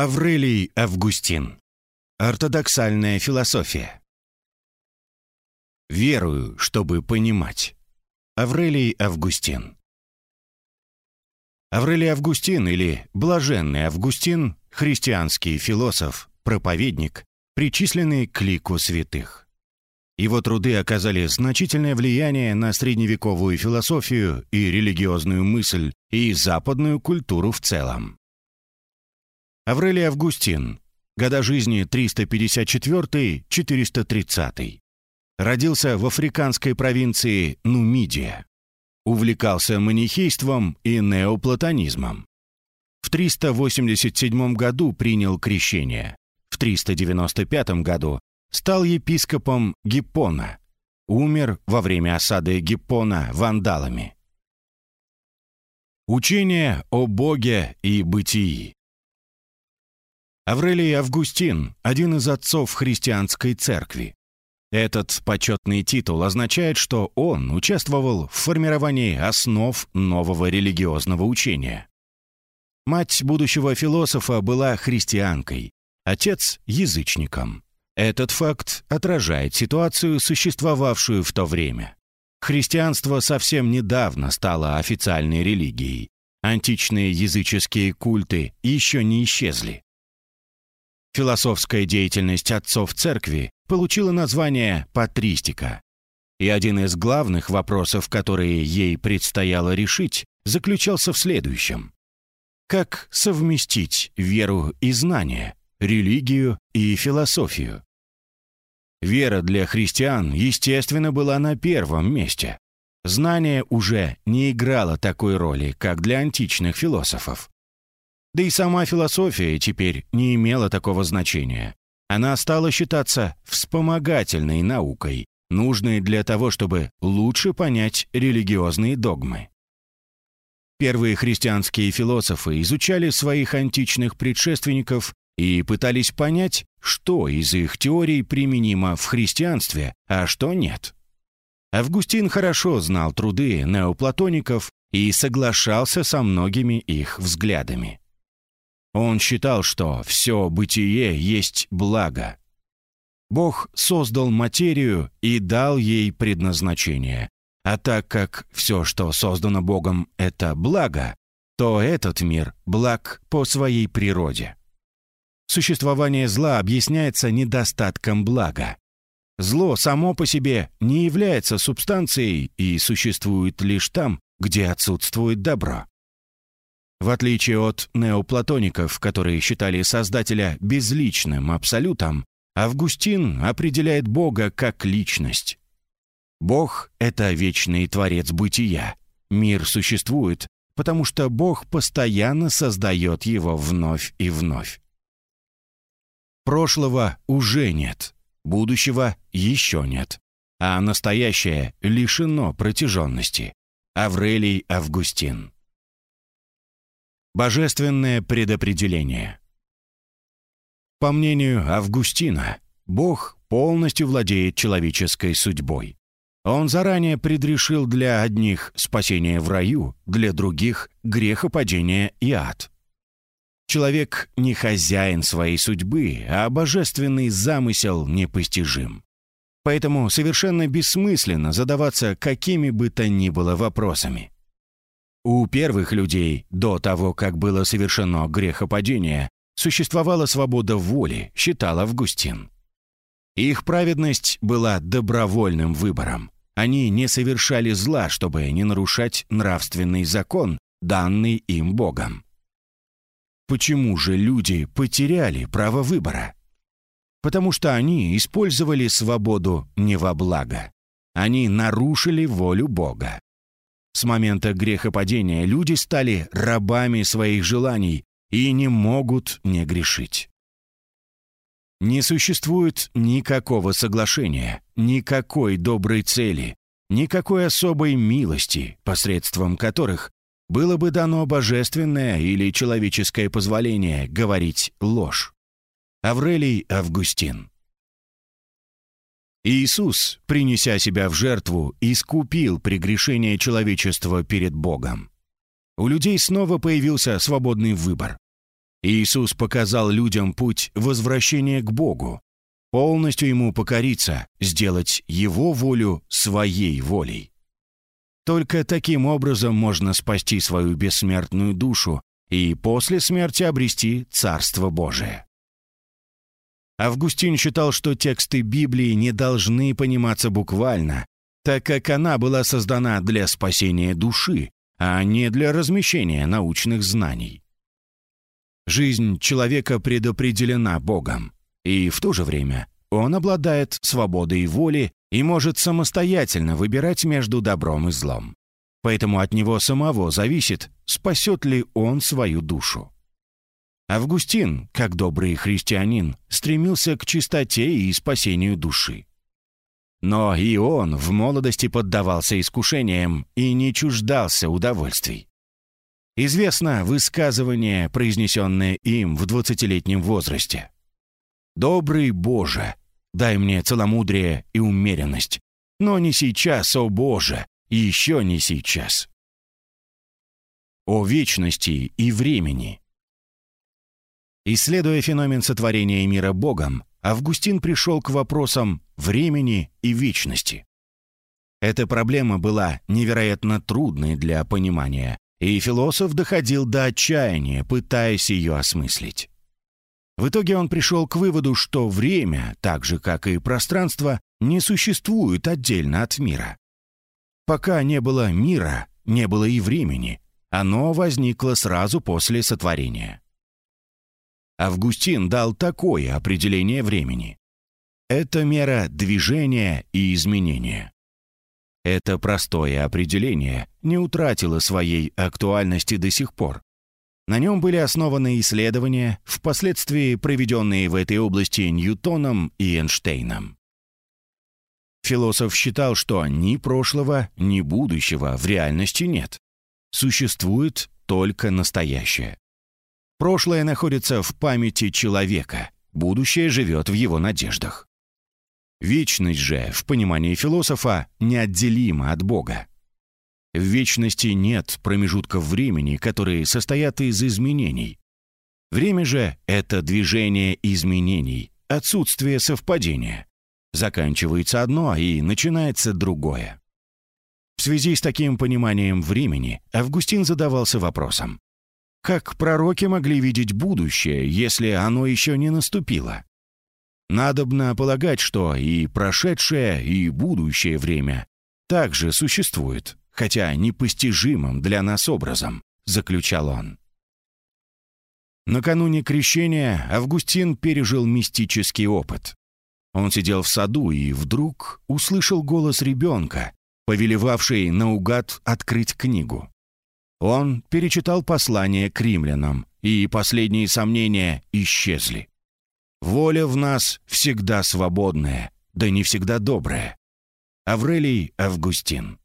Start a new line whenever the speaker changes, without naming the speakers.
Аврелий Августин. Ортодоксальная философия. Верую, чтобы понимать. Аврелий Августин. Аврелий Августин или Блаженный Августин – христианский философ, проповедник, причисленный к лику святых. Его труды оказали значительное влияние на средневековую философию и религиозную мысль и западную культуру в целом. Аврелий Августин. Года жизни 354-430. Родился в африканской провинции Нумидия. Увлекался манихейством и неоплатонизмом. В 387 году принял крещение. В 395 году стал епископом Гиппона. Умер во время осады Гиппона вандалами. Учение о Боге и бытии. Аврелий Августин – один из отцов христианской церкви. Этот почетный титул означает, что он участвовал в формировании основ нового религиозного учения. Мать будущего философа была христианкой, отец – язычником. Этот факт отражает ситуацию, существовавшую в то время. Христианство совсем недавно стало официальной религией. Античные языческие культы еще не исчезли. Философская деятельность отцов церкви получила название «патристика». И один из главных вопросов, которые ей предстояло решить, заключался в следующем. Как совместить веру и знания, религию и философию? Вера для христиан, естественно, была на первом месте. Знание уже не играло такой роли, как для античных философов. Да и сама философия теперь не имела такого значения. Она стала считаться вспомогательной наукой, нужной для того, чтобы лучше понять религиозные догмы. Первые христианские философы изучали своих античных предшественников и пытались понять, что из их теорий применимо в христианстве, а что нет. Августин хорошо знал труды неоплатоников и соглашался со многими их взглядами. Он считал, что все бытие есть благо. Бог создал материю и дал ей предназначение. А так как все, что создано Богом, это благо, то этот мир благ по своей природе. Существование зла объясняется недостатком блага. Зло само по себе не является субстанцией и существует лишь там, где отсутствует добро. В отличие от неоплатоников, которые считали Создателя безличным абсолютом, Августин определяет Бога как личность. Бог — это вечный творец бытия. Мир существует, потому что Бог постоянно создает его вновь и вновь. Прошлого уже нет, будущего еще нет, а настоящее лишено протяженности. Аврелий Августин Божественное предопределение. По мнению Августина, Бог полностью владеет человеческой судьбой. Он заранее предрешил для одних спасение в раю, для других — грехопадение и ад. Человек не хозяин своей судьбы, а божественный замысел непостижим. Поэтому совершенно бессмысленно задаваться какими бы то ни было вопросами. У первых людей, до того, как было совершено грехопадение, существовала свобода воли, считал Августин. Их праведность была добровольным выбором. Они не совершали зла, чтобы не нарушать нравственный закон, данный им Богом. Почему же люди потеряли право выбора? Потому что они использовали свободу не во благо. Они нарушили волю Бога. С момента грехопадения люди стали рабами своих желаний и не могут не грешить. Не существует никакого соглашения, никакой доброй цели, никакой особой милости, посредством которых было бы дано божественное или человеческое позволение говорить ложь. Аврелий Августин Иисус, принеся себя в жертву, искупил прегрешение человечества перед Богом. У людей снова появился свободный выбор. Иисус показал людям путь возвращения к Богу, полностью Ему покориться, сделать Его волю своей волей. Только таким образом можно спасти свою бессмертную душу и после смерти обрести Царство Божие. Августин считал, что тексты Библии не должны пониматься буквально, так как она была создана для спасения души, а не для размещения научных знаний. Жизнь человека предопределена Богом, и в то же время он обладает свободой воли и может самостоятельно выбирать между добром и злом. Поэтому от него самого зависит, спасет ли он свою душу. Августин, как добрый христианин, стремился к чистоте и спасению души. Но и он в молодости поддавался искушениям и не чуждался удовольствий. Известно высказывание, произнесенное им в двадцатилетнем возрасте. «Добрый Боже, дай мне целомудрие и умеренность, но не сейчас, о Боже, еще не сейчас». О вечности и времени. Исследуя феномен сотворения мира Богом, Августин пришел к вопросам времени и вечности. Эта проблема была невероятно трудной для понимания, и философ доходил до отчаяния, пытаясь ее осмыслить. В итоге он пришел к выводу, что время, так же как и пространство, не существует отдельно от мира. Пока не было мира, не было и времени. Оно возникло сразу после сотворения. Августин дал такое определение времени. Это мера движения и изменения. Это простое определение не утратило своей актуальности до сих пор. На нем были основаны исследования, впоследствии проведенные в этой области Ньютоном и Эйнштейном. Философ считал, что ни прошлого, ни будущего в реальности нет. Существует только настоящее. Прошлое находится в памяти человека, будущее живет в его надеждах. Вечность же, в понимании философа, неотделима от Бога. В вечности нет промежутков времени, которые состоят из изменений. Время же — это движение изменений, отсутствие совпадения. Заканчивается одно, и начинается другое. В связи с таким пониманием времени Августин задавался вопросом, как пророки могли видеть будущее, если оно еще не наступило? Надобно полагать, что и прошедшее, и будущее время также существует, хотя непостижимым для нас образом, заключал он. Накануне крещения Августин пережил мистический опыт. Он сидел в саду и вдруг услышал голос ребенка, повелевавший наугад открыть книгу. Он перечитал послание к римлянам, и последние сомнения исчезли. Воля в нас всегда свободная, да не всегда добрая. Аврелий Августин